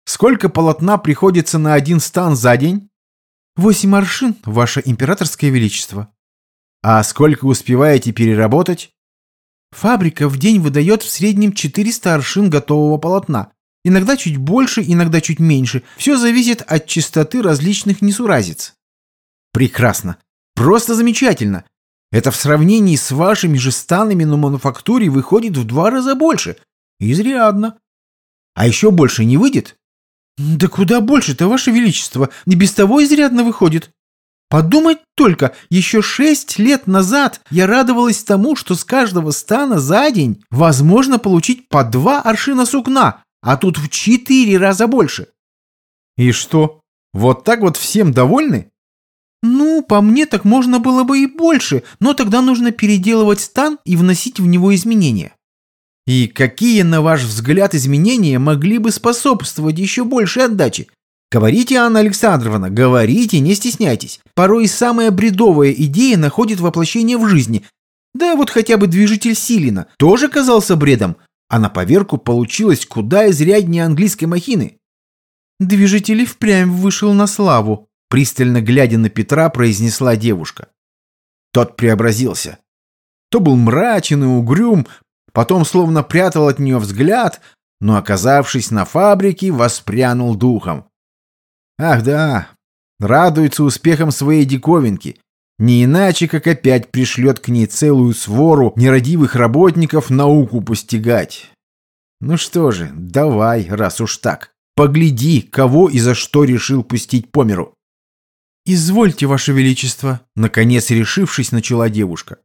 Сколько полотна приходится на один стан за день?» «Восемь аршин, ваше императорское величество». «А сколько успеваете переработать?» «Фабрика в день выдает в среднем 400 аршин готового полотна, Иногда чуть больше, иногда чуть меньше. Все зависит от частоты различных несуразиц. Прекрасно. Просто замечательно. Это в сравнении с вашими же станами на мануфактуре выходит в два раза больше. Изрядно. А еще больше не выйдет? Да куда больше-то, ваше величество. Не без того изрядно выходит. Подумать только, еще шесть лет назад я радовалась тому, что с каждого стана за день возможно получить по два аршина сукна, а тут в четыре раза больше. И что, вот так вот всем довольны? Ну, по мне так можно было бы и больше, но тогда нужно переделывать стан и вносить в него изменения. И какие, на ваш взгляд, изменения могли бы способствовать еще большей отдаче? Говорите, Анна Александровна, говорите, не стесняйтесь. Порой самая бредовая идея находит воплощение в жизни. Да вот хотя бы движитель Силина тоже казался бредом, а на поверку получилось куда изряднее английской махины. Движитель впрямь вышел на славу, пристально глядя на Петра, произнесла девушка. Тот преобразился. То был мрачен и угрюм, потом словно прятал от нее взгляд, но, оказавшись на фабрике, воспрянул духом. Ах да, радуется успехом своей диковинки. Не иначе, как опять пришлет к ней целую свору нерадивых работников науку постигать. Ну что же, давай, раз уж так. Погляди, кого и за что решил пустить по миру. «Извольте, Ваше Величество», — наконец решившись, начала девушка.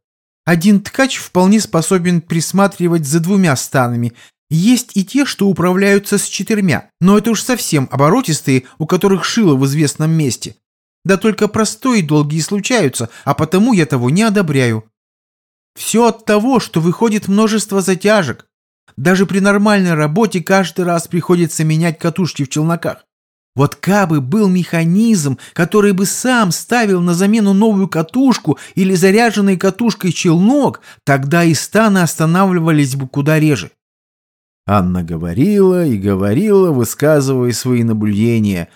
«Один ткач вполне способен присматривать за двумя станами. Есть и те, что управляются с четырьмя, но это уж совсем оборотистые, у которых шило в известном месте. Да только простые долгие случаются, а потому я того не одобряю. Все от того, что выходит множество затяжек. Даже при нормальной работе каждый раз приходится менять катушки в челноках. Вот кабы был механизм, который бы сам ставил на замену новую катушку или заряженной катушкой челнок, тогда и станы останавливались бы куда реже. Анна говорила и говорила, высказывая свои наблюдения.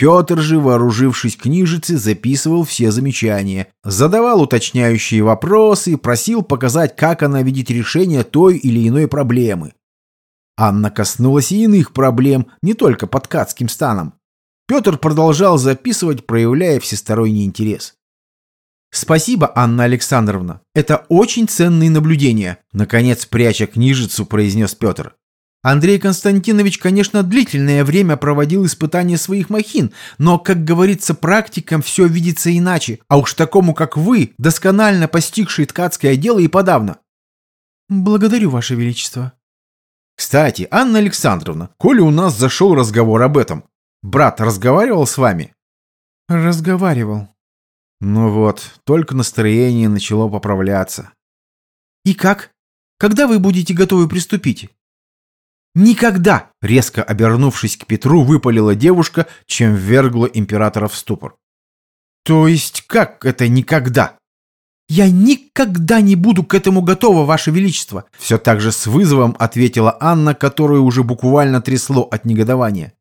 Петр же, вооружившись книжицей, записывал все замечания, задавал уточняющие вопросы, просил показать, как она видит решение той или иной проблемы. Анна коснулась и иных проблем, не только под Кацким станом. Петр продолжал записывать, проявляя всесторонний интерес. «Спасибо, Анна Александровна. Это очень ценные наблюдения», — наконец, пряча книжицу, произнес Петр. Андрей Константинович, конечно, длительное время проводил испытания своих махин, но, как говорится, практикам все видится иначе, а уж такому, как вы, досконально постигший ткацкое дело и подавно. Благодарю, Ваше Величество. Кстати, Анна Александровна, коли у нас зашел разговор об этом, Брат разговаривал с вами? Разговаривал. Ну вот, только настроение начало поправляться. И как? Когда вы будете готовы приступить? Никогда, резко обернувшись к Петру, выпалила девушка, чем ввергла императора в ступор. То есть как это никогда? «Я никогда не буду к этому готова, Ваше Величество!» Все так же с вызовом ответила Анна, которую уже буквально трясло от негодования.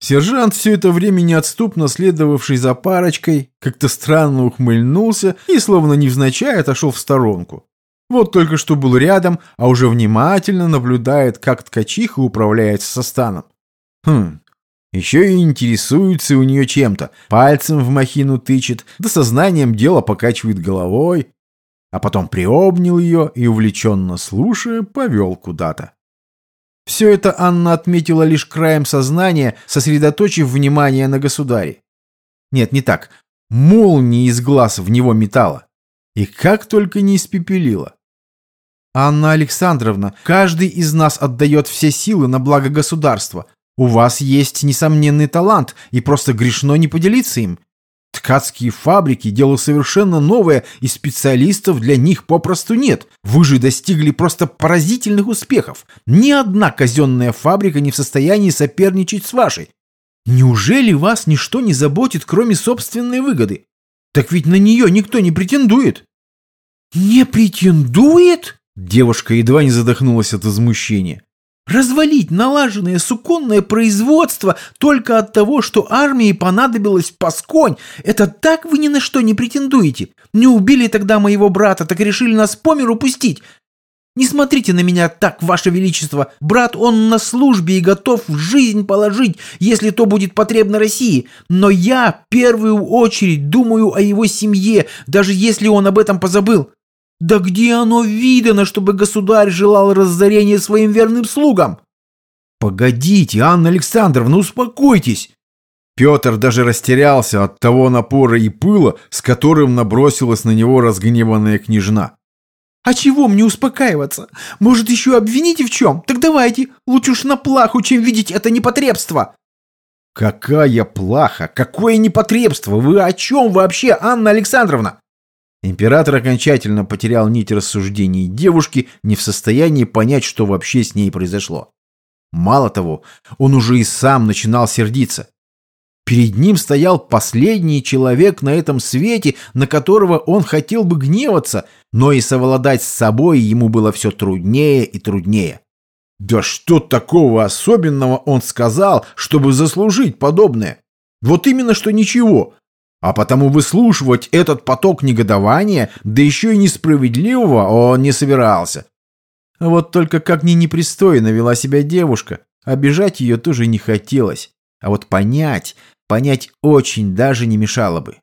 Сержант, все это время неотступно следовавший за парочкой, как-то странно ухмыльнулся и, словно невзначай, отошел в сторонку. Вот только что был рядом, а уже внимательно наблюдает, как ткачиха управляется со станом. Хм, еще и интересуется у нее чем-то, пальцем в махину тычет, да сознанием дела покачивает головой, а потом приобнял ее и, увлеченно слушая, повел куда-то. Все это Анна отметила лишь краем сознания, сосредоточив внимание на государе. Нет, не так. Молнии из глаз в него метала. И как только не испепелила. «Анна Александровна, каждый из нас отдает все силы на благо государства. У вас есть несомненный талант, и просто грешно не поделиться им. Ткацкие фабрики – дело совершенно новое, и специалистов для них попросту нет. Вы же достигли просто поразительных успехов. Ни одна казенная фабрика не в состоянии соперничать с вашей. Неужели вас ничто не заботит, кроме собственной выгоды? Так ведь на нее никто не претендует. Не претендует? Девушка едва не задохнулась от возмущения. Развалить налаженное суконное производство только от того, что армии понадобилось пасконь. Это так вы ни на что не претендуете. Не убили тогда моего брата, так решили нас по миру пустить. Не смотрите на меня так, ваше величество. Брат, он на службе и готов жизнь положить, если то будет потребно России. Но я в первую очередь думаю о его семье, даже если он об этом позабыл. Да где оно видано, чтобы государь желал разорения своим верным слугам? Погодите, Анна Александровна, успокойтесь. Петр даже растерялся от того напора и пыла, с которым набросилась на него разгневанная княжна. «А чего мне успокаиваться? Может, еще обвините в чем? Так давайте, лучше уж на плаху, чем видеть это непотребство!» «Какая плаха? Какое непотребство? Вы о чем вообще, Анна Александровна?» Император окончательно потерял нить рассуждений девушки, не в состоянии понять, что вообще с ней произошло. Мало того, он уже и сам начинал сердиться. Перед ним стоял последний человек на этом свете, на которого он хотел бы гневаться, но и совладать с собой ему было все труднее и труднее. Да что такого особенного он сказал, чтобы заслужить подобное? Вот именно что ничего. А потому выслушивать этот поток негодования, да еще и несправедливого, он не собирался. Вот только как ни непристойно вела себя девушка, обижать ее тоже не хотелось. А вот понять, понять очень даже не мешало бы.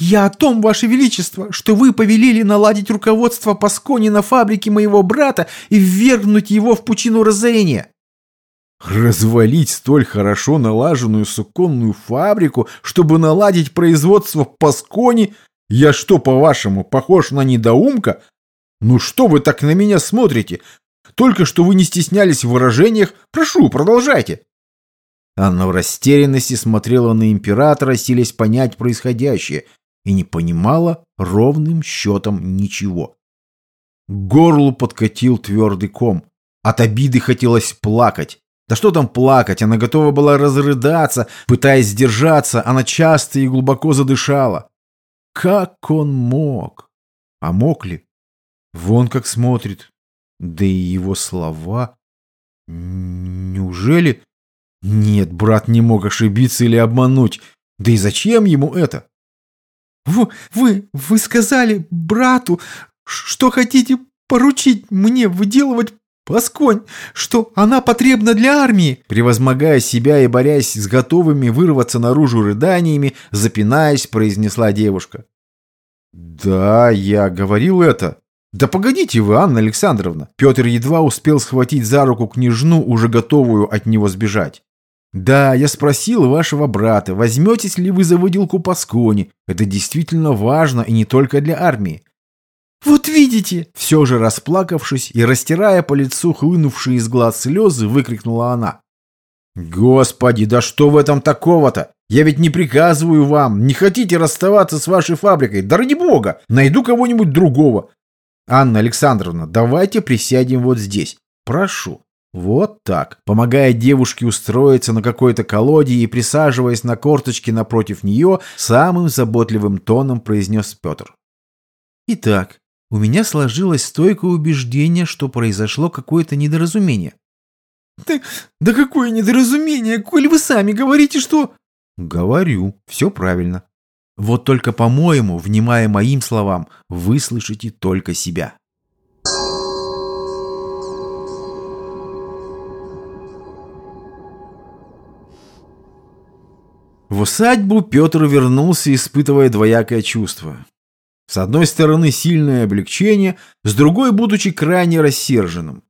«Я о том, Ваше Величество, что вы повелели наладить руководство Паскони на фабрике моего брата и ввергнуть его в пучину разорения». Развалить столь хорошо налаженную суконную фабрику, чтобы наладить производство в Пасконе? Я что, по-вашему, похож на недоумка? Ну что вы так на меня смотрите? Только что вы не стеснялись в выражениях. Прошу, продолжайте. Анна в растерянности смотрела на императора, силясь понять происходящее, и не понимала ровным счетом ничего. К горлу подкатил твердый ком. От обиды хотелось плакать. Да что там плакать, она готова была разрыдаться, пытаясь сдержаться, она часто и глубоко задышала. Как он мог? А мог ли? Вон как смотрит. Да и его слова... Неужели... Нет, брат не мог ошибиться или обмануть. Да и зачем ему это? Вы, вы, вы сказали брату, что хотите поручить мне выделывать Пасконь, что она потребна для армии!» Превозмогая себя и борясь с готовыми вырваться наружу рыданиями, запинаясь, произнесла девушка. «Да, я говорил это. Да погодите вы, Анна Александровна!» Петр едва успел схватить за руку княжну, уже готовую от него сбежать. «Да, я спросил вашего брата, возьметесь ли вы за выделку Паскони. Это действительно важно и не только для армии. «Вот видите!» Все же расплакавшись и растирая по лицу хлынувшие из глаз слезы, выкрикнула она. «Господи, да что в этом такого-то? Я ведь не приказываю вам. Не хотите расставаться с вашей фабрикой? Да ради бога! Найду кого-нибудь другого. Анна Александровна, давайте присядем вот здесь. Прошу. Вот так. Помогая девушке устроиться на какой-то колоде и присаживаясь на корточки напротив нее, самым заботливым тоном произнес Петр. Итак, у меня сложилось стойкое убеждение, что произошло какое-то недоразумение. «Да, да какое недоразумение, коль вы сами говорите, что...» «Говорю, все правильно. Вот только, по-моему, внимая моим словам, вы слышите только себя». В усадьбу Петр вернулся, испытывая двоякое чувство. С одной стороны сильное облегчение, с другой будучи крайне рассерженным.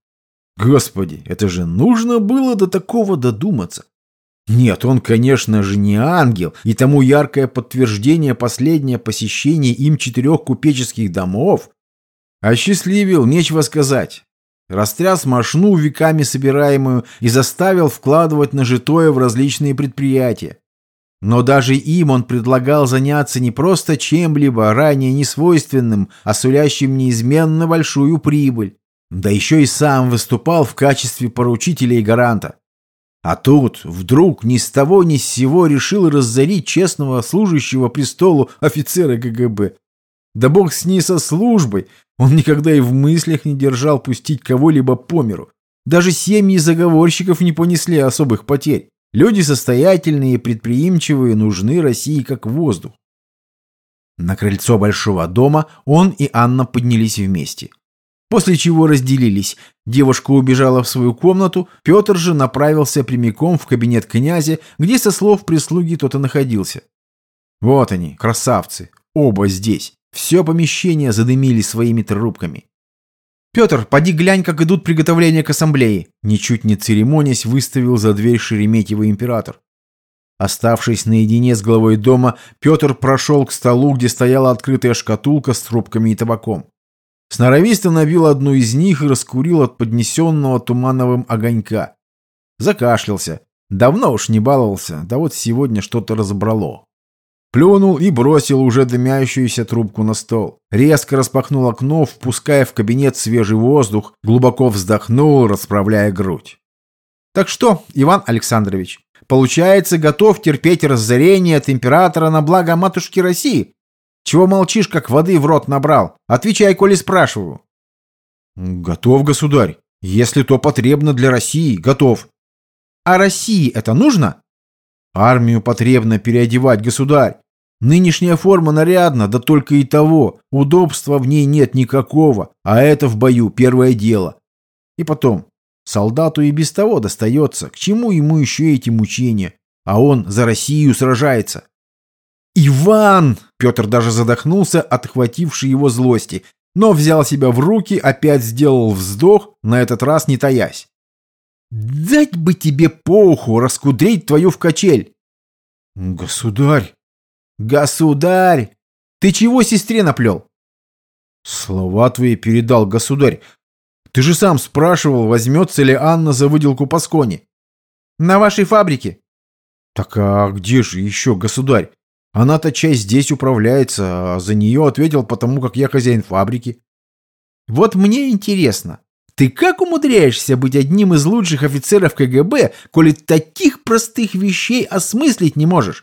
Господи, это же нужно было до такого додуматься. Нет, он, конечно же, не ангел, и тому яркое подтверждение последнее посещение им четырех купеческих домов. Осчастливил, нечего сказать. Растряс мошну, веками собираемую, и заставил вкладывать нажитое в различные предприятия. Но даже им он предлагал заняться не просто чем-либо ранее несвойственным, а сулящим неизменно большую прибыль. Да еще и сам выступал в качестве поручителя и гаранта. А тут вдруг ни с того ни с сего решил разорить честного служащего престолу офицера КГБ. Да бог с ней со службой, он никогда и в мыслях не держал пустить кого-либо по миру. Даже семьи заговорщиков не понесли особых потерь. Люди состоятельные и предприимчивые нужны России как воздух. На крыльцо большого дома он и Анна поднялись вместе. После чего разделились. Девушка убежала в свою комнату, Петр же направился прямиком в кабинет князя, где со слов прислуги тот и находился. Вот они, красавцы, оба здесь. Все помещение задымили своими трубками. «Петр, поди глянь, как идут приготовления к ассамблее!» Ничуть не церемонясь, выставил за дверь Шереметьево император. Оставшись наедине с главой дома, Петр прошел к столу, где стояла открытая шкатулка с трубками и табаком. Сноровисто набил одну из них и раскурил от поднесенного тумановым огонька. Закашлялся. Давно уж не баловался, да вот сегодня что-то разобрало. Плюнул и бросил уже дымящуюся трубку на стол. Резко распахнул окно, впуская в кабинет свежий воздух, глубоко вздохнул, расправляя грудь. «Так что, Иван Александрович, получается, готов терпеть разорение от императора на благо матушки России? Чего молчишь, как воды в рот набрал? Отвечай, коли спрашиваю». «Готов, государь. Если то потребно для России, готов. А России это нужно? Армию потребно переодевать, государь. Нынешняя форма нарядна, да только и того. Удобства в ней нет никакого, а это в бою первое дело. И потом, солдату и без того достается, к чему ему еще эти мучения, а он за Россию сражается. «Иван!» — Петр даже задохнулся от охватившей его злости, но взял себя в руки, опять сделал вздох, на этот раз не таясь. «Дать бы тебе по уху раскудрить твою в качель!» «Государь!» «Государь! Ты чего сестре наплел?» «Слова твои передал государь. Ты же сам спрашивал, возьмется ли Анна за выделку Паскони». «На вашей фабрике». «Так а где же еще государь? Она-то часть здесь управляется, а за нее ответил потому, как я хозяин фабрики». «Вот мне интересно, ты как умудряешься быть одним из лучших офицеров КГБ, коли таких простых вещей осмыслить не можешь?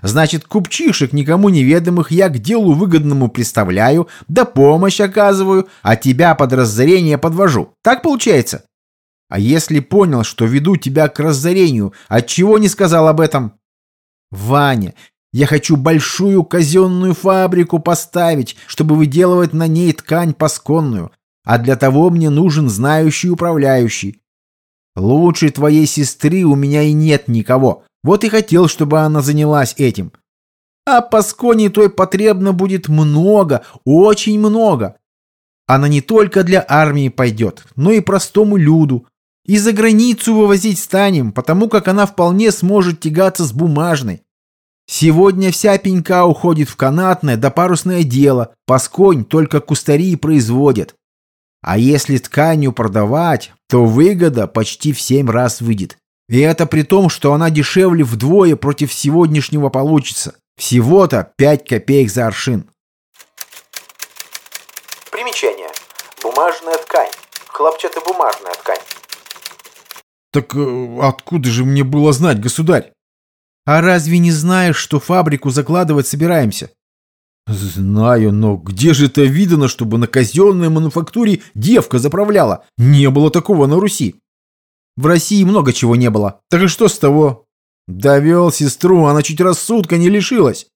Значит, купчишек никому неведомых я к делу выгодному представляю, да помощь оказываю, а тебя под разорение подвожу. Так получается? А если понял, что веду тебя к разорению, отчего не сказал об этом? Ваня, я хочу большую казенную фабрику поставить, чтобы выделывать на ней ткань пасконную, а для того мне нужен знающий управляющий. Лучше твоей сестры у меня и нет никого. Вот и хотел, чтобы она занялась этим. А паскони той потребно будет много, очень много. Она не только для армии пойдет, но и простому люду. И за границу вывозить станем, потому как она вполне сможет тягаться с бумажной. Сегодня вся пенька уходит в канатное да парусное дело, пасконь только кустари производят. А если тканью продавать, то выгода почти в семь раз выйдет. И это при том, что она дешевле вдвое против сегодняшнего получится. Всего-то 5 копеек за аршин. Примечание. Бумажная ткань. Хлопчатобумажная ткань. Так э, откуда же мне было знать, государь? А разве не знаешь, что фабрику закладывать собираемся? Знаю, но где же это видано, чтобы на казенной мануфактуре девка заправляла? Не было такого на Руси. В России много чего не было. Так и что с того? Довел сестру, она чуть рассудка не лишилась.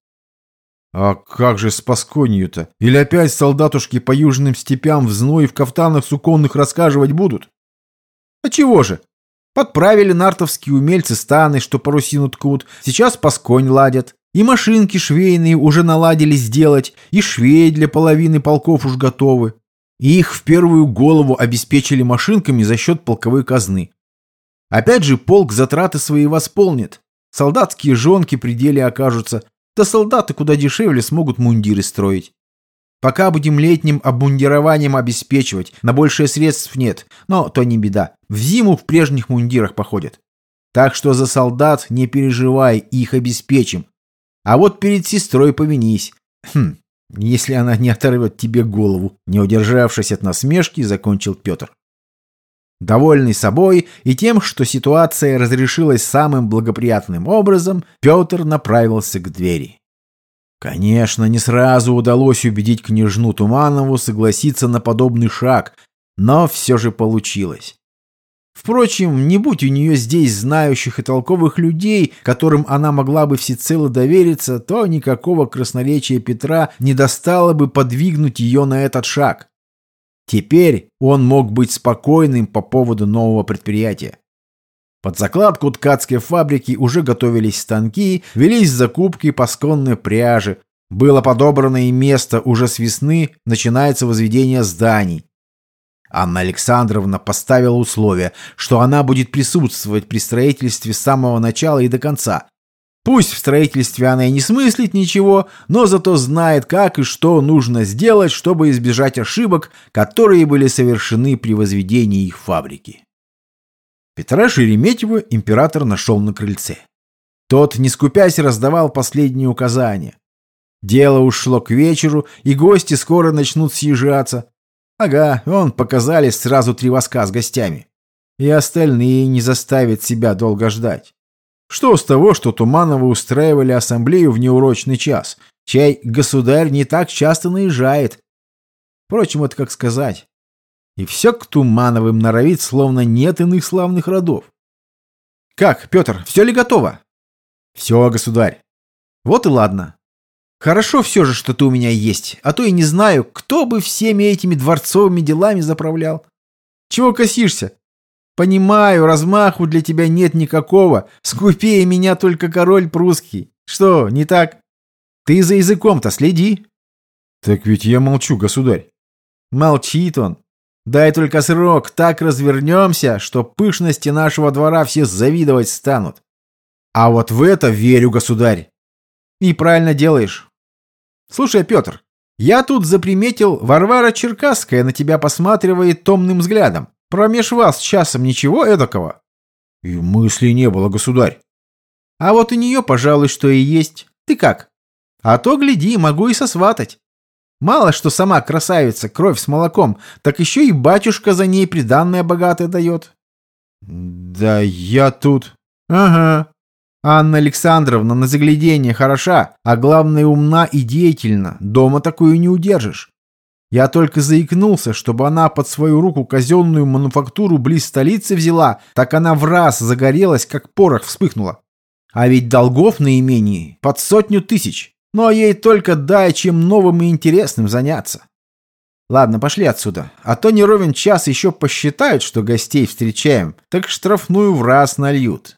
А как же с Пасконью-то? Или опять солдатушки по южным степям в зной в кафтанах суконных рассказывать будут? А чего же? Подправили нартовские умельцы станы, что парусину ткут. Сейчас Пасконь ладят. И машинки швейные уже наладили сделать, и швей для половины полков уж готовы. И их в первую голову обеспечили машинками за счет полковой казны. Опять же, полк затраты свои восполнит. Солдатские жонки при деле окажутся, да солдаты куда дешевле смогут мундиры строить. Пока будем летним обмундированием обеспечивать, на большее средств нет, но то не беда. В зиму в прежних мундирах походят. Так что за солдат не переживай, их обеспечим. А вот перед сестрой повинись. Хм, если она не оторвет тебе голову. Не удержавшись от насмешки, закончил Петр. Довольный собой и тем, что ситуация разрешилась самым благоприятным образом, Петр направился к двери. Конечно, не сразу удалось убедить княжну Туманову согласиться на подобный шаг, но все же получилось. Впрочем, не будь у нее здесь знающих и толковых людей, которым она могла бы всецело довериться, то никакого красноречия Петра не достало бы подвигнуть ее на этот шаг. Теперь он мог быть спокойным по поводу нового предприятия. Под закладку ткацкой фабрики уже готовились станки, велись закупки пасконной пряжи. Было подобрано и место уже с весны, начинается возведение зданий. Анна Александровна поставила условие, что она будет присутствовать при строительстве с самого начала и до конца, Пусть в строительстве она и не смыслит ничего, но зато знает, как и что нужно сделать, чтобы избежать ошибок, которые были совершены при возведении их фабрики. Петра Шереметьева император нашел на крыльце. Тот, не скупясь, раздавал последние указания. Дело ушло к вечеру, и гости скоро начнут съезжаться. Ага, он показали сразу три воска с гостями. И остальные не заставят себя долго ждать. Что с того, что Тумановы устраивали ассамблею в неурочный час? Чай государь не так часто наезжает. Впрочем, это как сказать. И все к Тумановым норовит, словно нет иных славных родов. Как, Петр, все ли готово? Все, государь. Вот и ладно. Хорошо все же, что ты у меня есть, а то и не знаю, кто бы всеми этими дворцовыми делами заправлял. Чего косишься? Понимаю, размаху для тебя нет никакого, скупее меня только король прусский. Что, не так? Ты за языком-то следи. Так ведь я молчу, государь. Молчит он. Дай только срок, так развернемся, что пышности нашего двора все завидовать станут. А вот в это верю, государь. И правильно делаешь. Слушай, Петр, я тут заприметил, Варвара Черкасская на тебя посматривает томным взглядом. Промеж вас часом ничего эдакого? И мысли не было, государь. А вот у нее, пожалуй, что и есть. Ты как? А то, гляди, могу и сосватать. Мало что сама красавица, кровь с молоком, так еще и батюшка за ней приданное богатое дает. Да я тут... Ага. Анна Александровна на заглядение хороша, а главное умна и деятельна. Дома такую не удержишь. Я только заикнулся, чтобы она под свою руку казенную мануфактуру близ столицы взяла, так она в раз загорелась, как порох вспыхнула. А ведь долгов на имении под сотню тысяч. Но ей только дай чем новым и интересным заняться. Ладно, пошли отсюда. А то не ровен час еще посчитают, что гостей встречаем, так штрафную в раз нальют.